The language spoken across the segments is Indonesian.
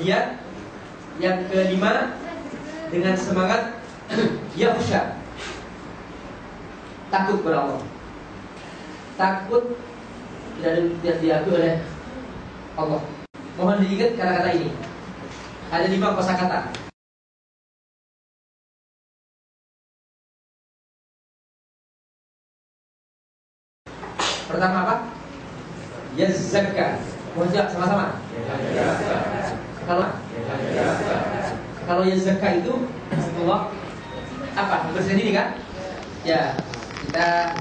Kemudian yang kelima dengan semangat yakhsha. Takut kepada Allah. Takut tidak tidak diakui oleh Allah. Mohon diingat kata-kata ini. Ada lima kosakata. Pertama apa? Yazakka. Mohon sama-sama. Kalau kalau yazakka itu Allah apa? Bersendiri kan? Ya, kita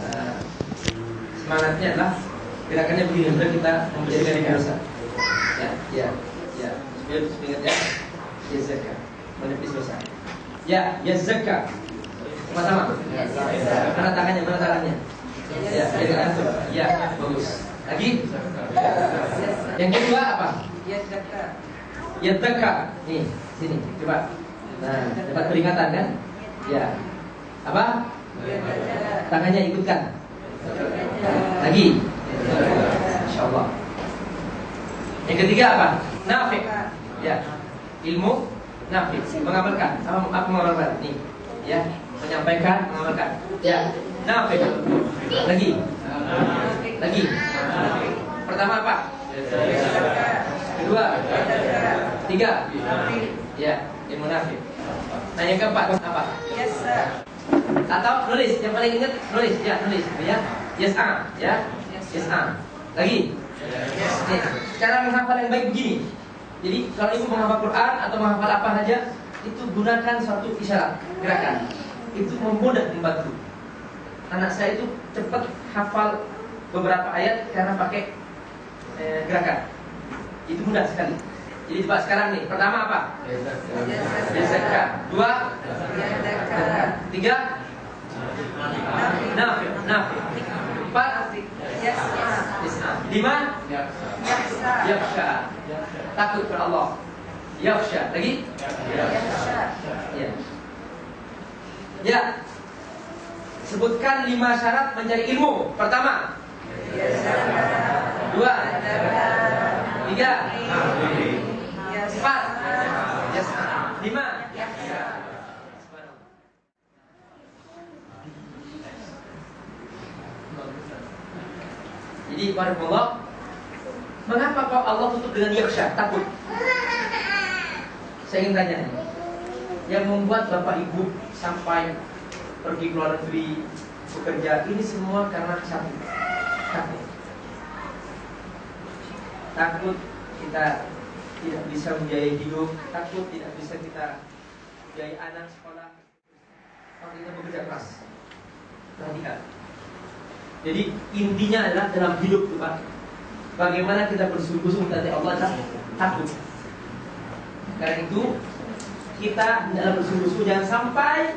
uh, semangatnya adalah gerakannya begini, benar kita menjadikan ini dosa. Ya, ya, ya. Biar ingat ya. Yazakka, menepis dosa. Ya, yazakka. Sama-sama. Mana tangannya? Mana tangannya? Ya, ya, antum. Ya, bagus. Lagi? Yang kedua apa? Yadaka. Nih, sini, coba. Nah, dapat peringatan kan? Ya. Apa? Tangannya ikutkan. Lagi. Insya Allah. Yang ketiga apa? Nafik. Ya. Ilmu nafik. Mengamalkan. Apa, apa mengamalkan? Nih. Ya. Menyampaikan, mengamalkan. Ya. Nafik. Lagi. Lagi. Pertama apa? Kedua. Tiga. Ya, ilmu nafik. Nah yang keempat apa? Atau nulis, yang paling ingat nulis, ya nulis, ya. Yes a, ya. Yes a. Lagi. Nih, cara menghafal yang baik begini. Jadi kalau ibu menghafal Quran atau menghafal apa saja, itu gunakan suatu isyarat, gerakan. Itu memudah membantu. Anak saya itu cepat hafal beberapa ayat karena pakai eh, gerakan. Itu mudah sekali. Jadi coba sekarang nih, pertama apa? Yazaka. Dua? Tiga? Nafi. Nafi. Empat? Yas'a. Lima? Yaksha. Takut kepada Allah. Yaksha. Lagi? Ya. Ya. Sebutkan lima syarat mencari ilmu. Pertama. Dua. Tiga. Empat. Lima. Allah Mengapa kok Allah tutup dengan yaksha, takut? Saya ingin tanya Yang membuat Bapak Ibu sampai pergi ke luar negeri bekerja ini semua karena satu takut takut kita tidak bisa membiayai hidup takut tidak bisa kita biayai anak sekolah. Kalau kita bekerja keras perhatikan jadi intinya adalah dalam hidup Pak bagaimana kita bersungguh-sungguh tadi Allah adalah takut karena itu kita dalam bersungguh-sungguh jangan sampai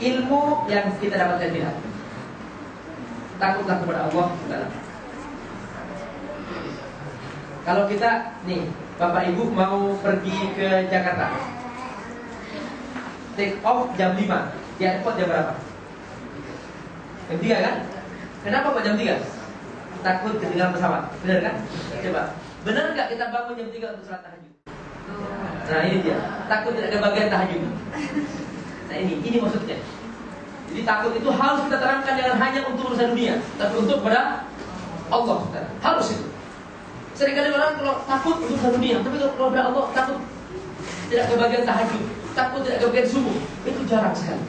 ilmu yang kita dapatkan tidak. Takutlah kepada Allah Kalau kita nih, Bapak Ibu mau pergi ke Jakarta. Take off jam 5. Di airport jam berapa? Jam 3 kan? Kenapa kok jam 3? Takut ketinggalan pesawat. Benar kan? Coba. Benar nggak kita bangun jam 3 untuk sholat tahajud? Nah ini dia. Takut tidak kebagian tahajud. Nah ini, ini maksudnya. Jadi takut itu harus kita terangkan dengan hanya untuk urusan dunia, tapi untuk kepada Allah. Harus itu. Seringkali orang kalau takut untuk urusan dunia, tapi kalau kepada Allah takut tidak kebagian tahajud, takut tidak kebagian subuh, itu jarang sekali.